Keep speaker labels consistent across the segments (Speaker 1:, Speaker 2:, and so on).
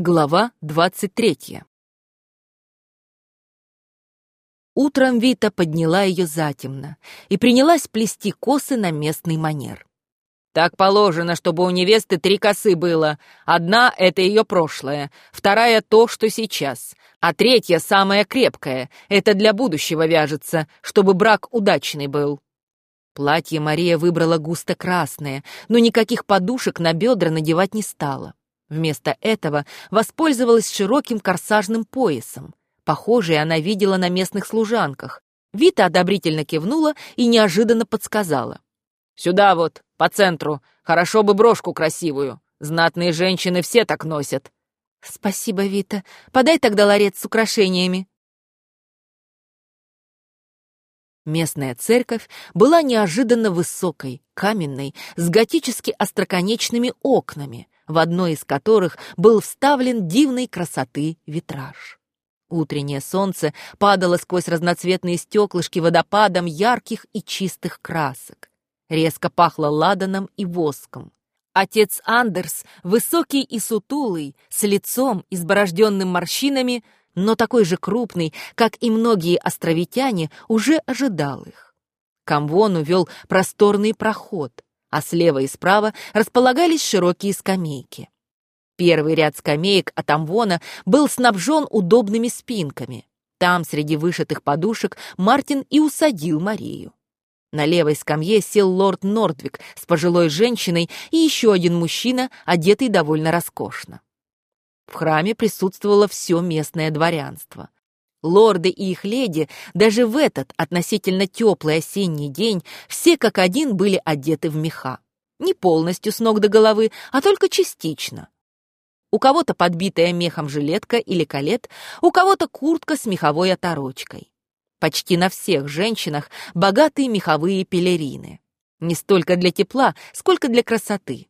Speaker 1: Глава двадцать третья. Утром Вита подняла ее затемно и принялась плести косы на местный манер.
Speaker 2: «Так положено, чтобы у невесты три косы было. Одна — это ее прошлое, вторая — то, что сейчас, а третья, самая крепкая, это для будущего вяжется, чтобы брак удачный был».
Speaker 1: Платье Мария выбрала густо красное, но никаких подушек на бедра надевать не стала. Вместо этого воспользовалась широким корсажным поясом. Похожее она видела на местных служанках. Вита одобрительно кивнула и неожиданно подсказала.
Speaker 2: «Сюда вот, по центру. Хорошо бы брошку красивую. Знатные женщины все так носят».
Speaker 1: «Спасибо, Вита. Подай тогда ларец с украшениями». Местная церковь была неожиданно высокой, каменной, с готически остроконечными окнами, в одной из которых был вставлен дивной красоты витраж. Утреннее солнце падало сквозь разноцветные стеклышки водопадом ярких и чистых красок. Резко пахло ладаном и воском. Отец Андерс, высокий и сутулый, с лицом, изборожденным морщинами, но такой же крупный, как и многие островитяне, уже ожидал их. Камвон увел просторный проход — а слева и справа располагались широкие скамейки. Первый ряд скамеек от Амвона был снабжен удобными спинками. Там, среди вышитых подушек, Мартин и усадил Марию. На левой скамье сел лорд Нордвик с пожилой женщиной и еще один мужчина, одетый довольно роскошно. В храме присутствовало все местное дворянство. Лорды и их леди даже в этот относительно теплый осенний день все как один были одеты в меха. Не полностью с ног до головы, а только частично. У кого-то подбитая мехом жилетка или калет, у кого-то куртка с меховой оторочкой. Почти на всех женщинах богатые меховые пелерины. Не столько для тепла, сколько для красоты.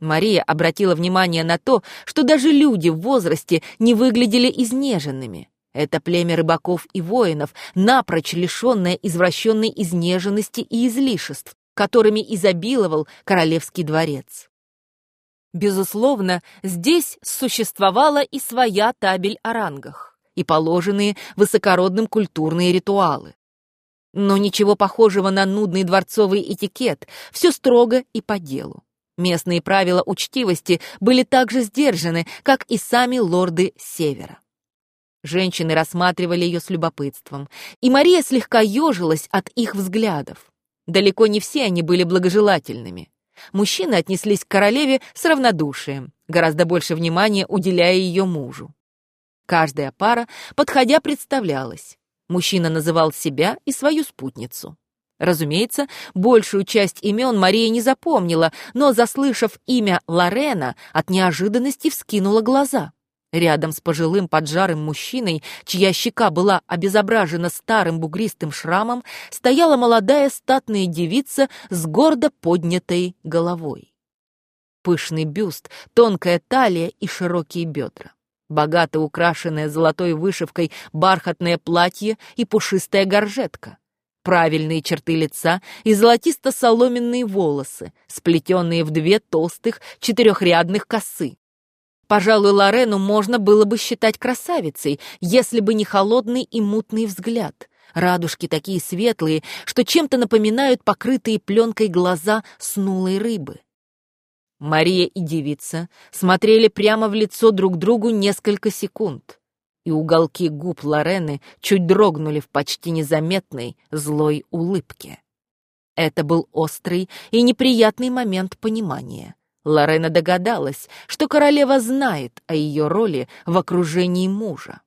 Speaker 1: Мария обратила внимание на то, что даже люди в возрасте не выглядели изнеженными. Это племя рыбаков и воинов, напрочь лишенное извращенной изнеженности и излишеств, которыми изобиловал королевский дворец. Безусловно, здесь существовала и своя табель о рангах, и положенные высокородным культурные ритуалы. Но ничего похожего на нудный дворцовый этикет, все строго и по делу. Местные правила учтивости были так же сдержаны, как и сами лорды Севера. Женщины рассматривали ее с любопытством, и Мария слегка ежилась от их взглядов. Далеко не все они были благожелательными. Мужчины отнеслись к королеве с равнодушием, гораздо больше внимания уделяя ее мужу. Каждая пара, подходя, представлялась. Мужчина называл себя и свою спутницу. Разумеется, большую часть имен Мария не запомнила, но, заслышав имя Лорена, от неожиданности вскинула глаза. Рядом с пожилым поджарым мужчиной, чья щека была обезображена старым бугристым шрамом, стояла молодая статная девица с гордо поднятой головой. Пышный бюст, тонкая талия и широкие бедра. Богато украшенное золотой вышивкой бархатное платье и пушистая горжетка. Правильные черты лица и золотисто-соломенные волосы, сплетенные в две толстых четырехрядных косы. Пожалуй, Лорену можно было бы считать красавицей, если бы не холодный и мутный взгляд. Радужки такие светлые, что чем-то напоминают покрытые пленкой глаза снулой рыбы. Мария и девица смотрели прямо в лицо друг другу несколько секунд, и уголки губ Лорены чуть дрогнули в почти незаметной злой улыбке. Это был острый и неприятный момент понимания. Лорена догадалась, что королева знает о ее роли в окружении мужа.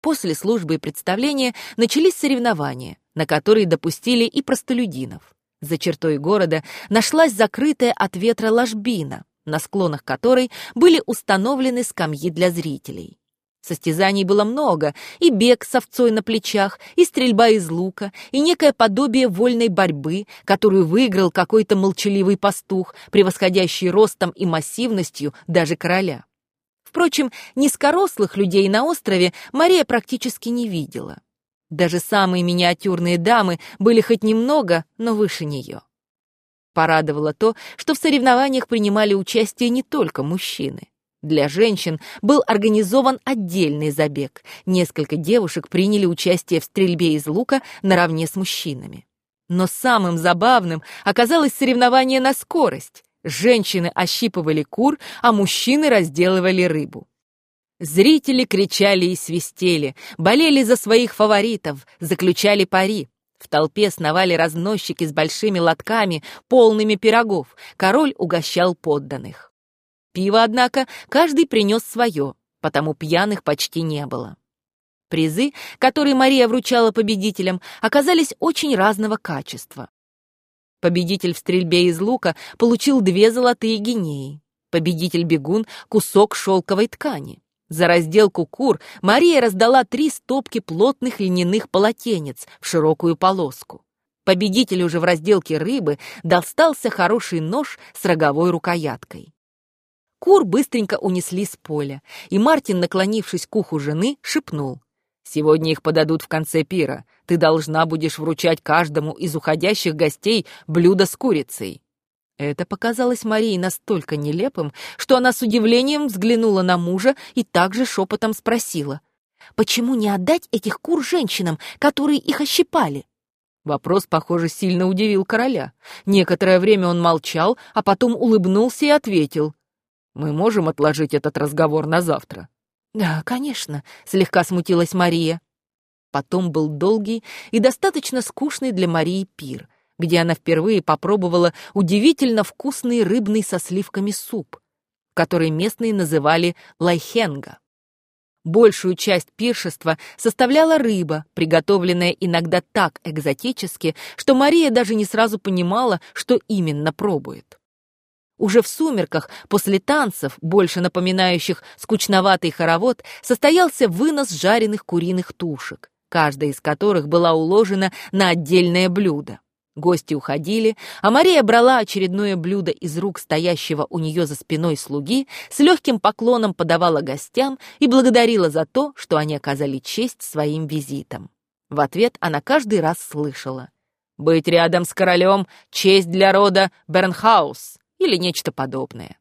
Speaker 1: После службы и представления начались соревнования, на которые допустили и простолюдинов. За чертой города нашлась закрытая от ветра ложбина, на склонах которой были установлены скамьи для зрителей. Состязаний было много, и бег с овцой на плечах, и стрельба из лука, и некое подобие вольной борьбы, которую выиграл какой-то молчаливый пастух, превосходящий ростом и массивностью даже короля. Впрочем, низкорослых людей на острове Мария практически не видела. Даже самые миниатюрные дамы были хоть немного, но выше нее. Порадовало то, что в соревнованиях принимали участие не только мужчины. Для женщин был организован отдельный забег. Несколько девушек приняли участие в стрельбе из лука наравне с мужчинами. Но самым забавным оказалось соревнование на скорость. Женщины ощипывали кур, а мужчины разделывали рыбу. Зрители кричали и свистели, болели за своих фаворитов, заключали пари. В толпе сновали разносчики с большими лотками, полными пирогов. Король угощал подданных. Пиво, однако, каждый принес свое, потому пьяных почти не было. Призы, которые Мария вручала победителям, оказались очень разного качества. Победитель в стрельбе из лука получил две золотые гинеи. Победитель-бегун — кусок шелковой ткани. За разделку кур Мария раздала три стопки плотных льняных полотенец в широкую полоску. Победителю же в разделке рыбы достался хороший нож с роговой рукояткой. Кур быстренько унесли с поля, и Мартин, наклонившись к уху жены, шепнул. «Сегодня их подадут в конце пира. Ты должна будешь вручать каждому из уходящих гостей блюдо с курицей». Это показалось Марии настолько нелепым, что она с удивлением взглянула на мужа и также шепотом спросила. «Почему не отдать этих кур женщинам, которые их ощипали?» Вопрос, похоже, сильно удивил короля. Некоторое время он молчал, а потом улыбнулся и ответил. Мы можем отложить этот разговор на завтра?» «Да, конечно», — слегка смутилась Мария. Потом был долгий и достаточно скучный для Марии пир, где она впервые попробовала удивительно вкусный рыбный со сливками суп, который местные называли лайхенга. Большую часть пиршества составляла рыба, приготовленная иногда так экзотически, что Мария даже не сразу понимала, что именно пробует. Уже в сумерках, после танцев, больше напоминающих скучноватый хоровод, состоялся вынос жареных куриных тушек, каждая из которых была уложена на отдельное блюдо. Гости уходили, а Мария брала очередное блюдо из рук стоящего у нее за спиной слуги, с легким поклоном подавала гостям и благодарила за то, что они оказали честь своим визитом. В ответ она каждый раз слышала. «Быть рядом с королем — честь для рода Бернхаус или нечто подобное.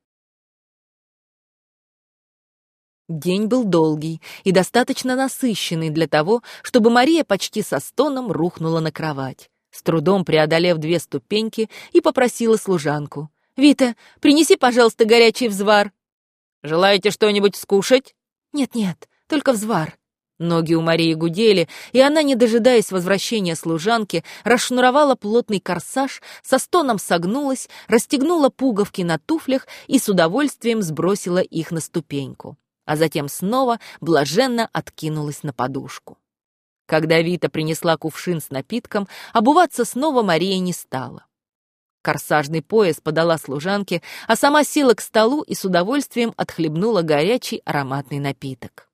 Speaker 1: День был долгий и достаточно насыщенный для того, чтобы Мария почти со стоном рухнула на кровать, с трудом преодолев две ступеньки и попросила служанку. «Вита, принеси, пожалуйста, горячий взвар». «Желаете что-нибудь скушать?» «Нет-нет, только взвар». Ноги у Марии гудели, и она, не дожидаясь возвращения служанки, расшнуровала плотный корсаж, со стоном согнулась, расстегнула пуговки на туфлях и с удовольствием сбросила их на ступеньку, а затем снова блаженно откинулась на подушку. Когда Вита принесла кувшин с напитком, обуваться снова Мария не стала. Корсажный пояс подала служанке, а сама села к столу и с удовольствием отхлебнула горячий ароматный напиток.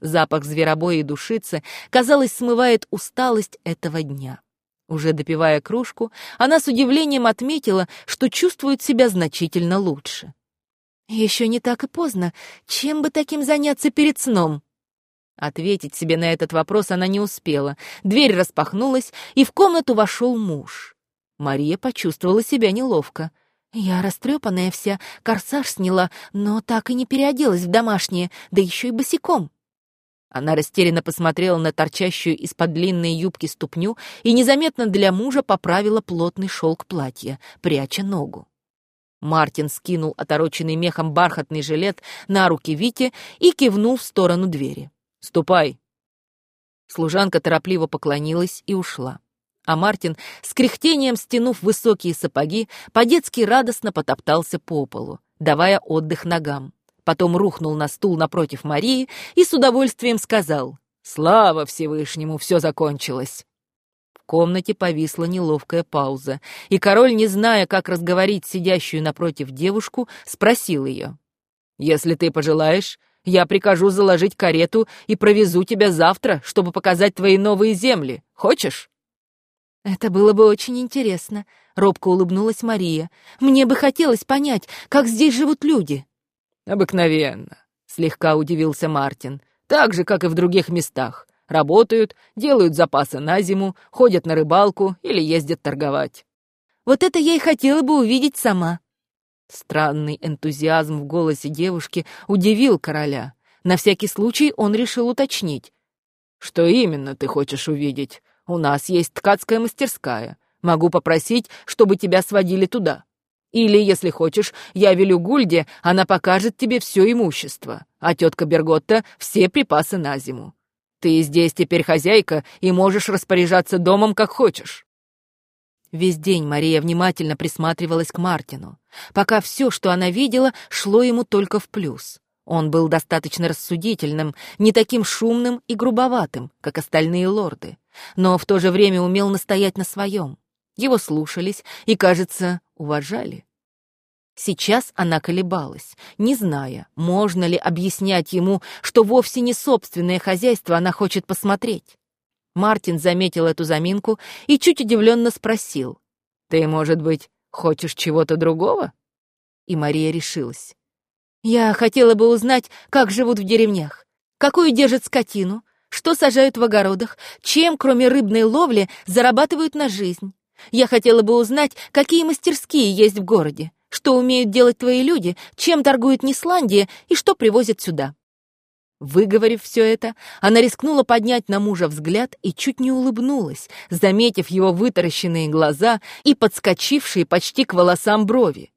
Speaker 1: Запах зверобоя и душицы, казалось, смывает усталость этого дня. Уже допивая кружку, она с удивлением отметила, что чувствует себя значительно лучше. «Еще не так и поздно. Чем бы таким заняться перед сном?» Ответить себе на этот вопрос она не успела. Дверь распахнулась, и в комнату вошел муж. Мария почувствовала себя неловко. Я растрепанная вся, корсаж сняла, но так и не переоделась в домашнее, да еще и босиком. Она растерянно посмотрела на торчащую из-под длинной юбки ступню и незаметно для мужа поправила плотный шелк платья, пряча ногу. Мартин скинул отороченный мехом бархатный жилет на руки Вите и кивнул в сторону двери. «Ступай!» Служанка торопливо поклонилась и ушла. А Мартин, с кряхтением стянув высокие сапоги, по-детски радостно потоптался по полу, давая отдых ногам потом рухнул на стул напротив Марии и с удовольствием сказал «Слава Всевышнему, все закончилось!» В комнате повисла неловкая пауза, и король, не зная, как разговорить сидящую напротив девушку, спросил ее «Если ты пожелаешь, я прикажу заложить карету и провезу тебя завтра, чтобы показать твои новые земли. Хочешь?» «Это было бы очень интересно», — робко улыбнулась Мария. «Мне бы хотелось понять, как здесь живут люди».
Speaker 2: «Обыкновенно», — слегка удивился Мартин. «Так же, как и в других местах. Работают, делают запасы на зиму, ходят на рыбалку или ездят торговать».
Speaker 1: «Вот это я и хотела бы увидеть сама». Странный энтузиазм в голосе девушки удивил короля. На всякий случай он решил уточнить. «Что именно ты хочешь увидеть? У нас есть ткацкая мастерская. Могу попросить, чтобы тебя сводили туда. Или, если хочешь, я велю Гульде, она покажет тебе все имущество, а тетка Берготта — все припасы на зиму. Ты здесь теперь хозяйка и можешь распоряжаться домом, как хочешь». Весь день Мария внимательно присматривалась к Мартину, пока все, что она видела, шло ему только в плюс. Он был достаточно рассудительным, не таким шумным и грубоватым, как остальные лорды, но в то же время умел настоять на своем. Его слушались и, кажется, уважали. Сейчас она колебалась, не зная, можно ли объяснять ему, что вовсе не собственное хозяйство она хочет посмотреть. Мартин заметил эту заминку и чуть удивленно спросил. «Ты, может быть, хочешь чего-то другого?» И Мария решилась. «Я хотела бы узнать, как живут в деревнях, какую держат скотину, что сажают в огородах, чем, кроме рыбной ловли, зарабатывают на жизнь. Я хотела бы узнать, какие мастерские есть в городе, что умеют делать твои люди, чем торгует Нисландия и что привозят сюда. Выговорив все это, она рискнула поднять на мужа взгляд и чуть не улыбнулась, заметив его вытаращенные глаза и подскочившие почти к волосам брови.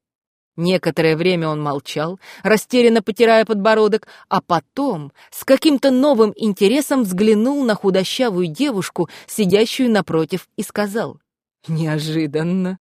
Speaker 1: Некоторое время он молчал, растерянно потирая подбородок, а потом с каким-то новым интересом взглянул на худощавую девушку, сидящую напротив, и сказал «Неожиданно».